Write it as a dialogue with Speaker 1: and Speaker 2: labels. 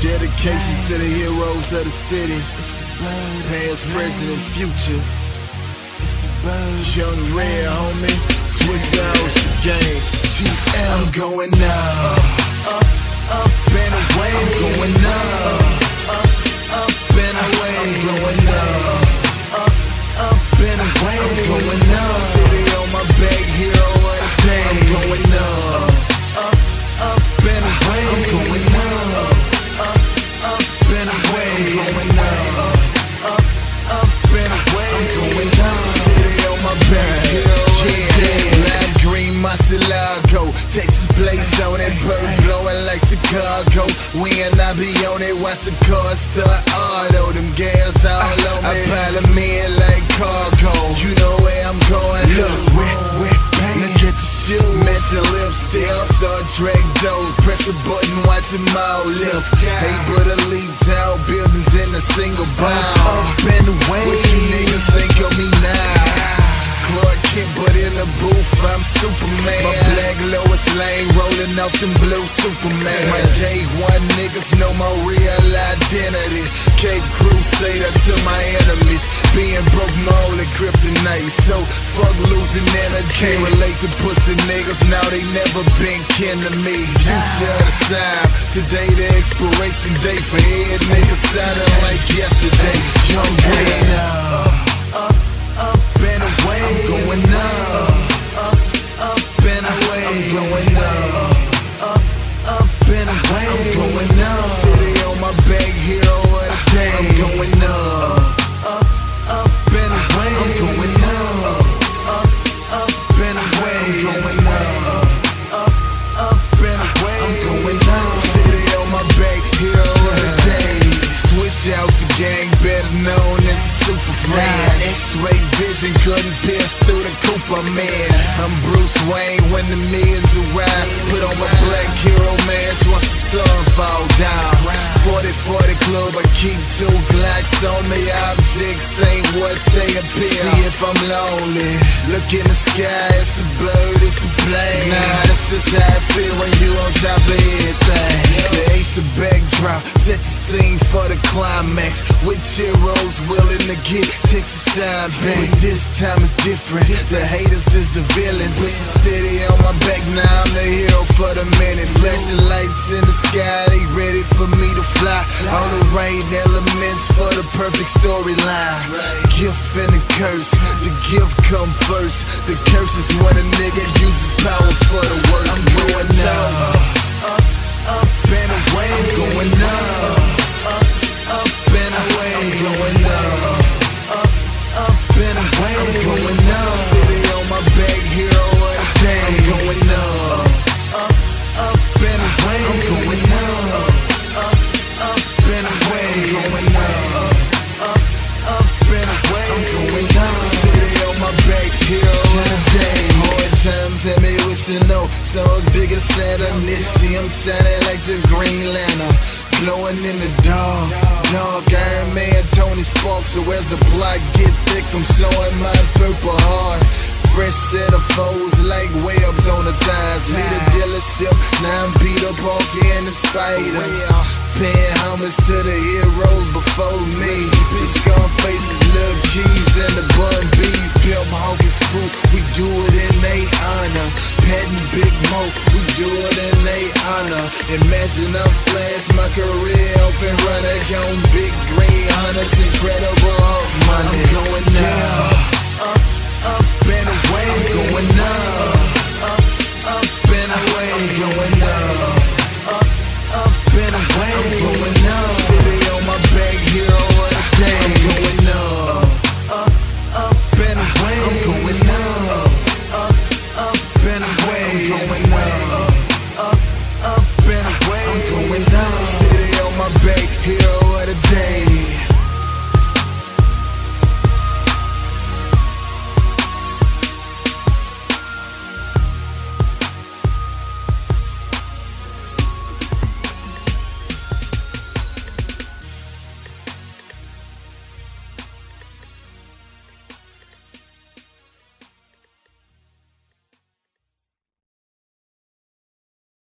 Speaker 1: Dedication to the heroes of the city. Past, present, and future. Young Red, homie. Switch hours the game. TL. I'm going up. Up, up, and away. I'm going. Up, When I be on it, watch the cars start auto. Them gas all on me. I pile 'em in like cargo. You know where I'm going. Look, wet, wet, paint. Look at the shoes. Matching lipstick. Star Trek doors. Press a button, watch them all lift. Hey, but a leap down buildings in a single bound. Up and away. What you niggas think of me now? Clark Kent, but in the booth, I'm Superman. My black Lois Lane rolling off them blue Superman. My J1 niggas know my real identity. Cape Crusader to my enemies. Being broke, my only kryptonite. So fuck losing energy. Can't relate to pussy niggas, now they never been kin to me. Future the South, today the expiration date for head niggas the I'm Bruce Wayne when the millions arrive. Put on my black hero mask once the sun fall down. 40-40 club, I keep two Glocks on me. Objects ain't what they appear. See if I'm lonely. Look in the sky, it's a bird, it's a plane. Nah, that's just how I feel when you on top climax. With heroes willing to get Texas shine back. This time it's different. The haters is the villains. With the city on my back, now I'm the hero for the minute. Flashing lights in the sky, they ready for me to fly. All the right elements for the perfect storyline. Gift and a curse. The gift come first. The curse is when a nigga uses power for the Had me wishing no stars bigger sadness. See, I'm shining like the Green Lantern, glowing in the dark. Dark Iron Man, Tony Stark. So as the plot get thick, I'm showing my purple heart. Fresh set of foes like webs on the ties. Lead a dealership, now I'm Peter Parker and the Spider. Paying homage to the heroes before me. The scar faces, little keys, and the Bun Bs. Pimp Imagine I'm flash my career off and big hunters, incredible money. I'm going up, up, up and away. I'm going up, up, up and away. I'm going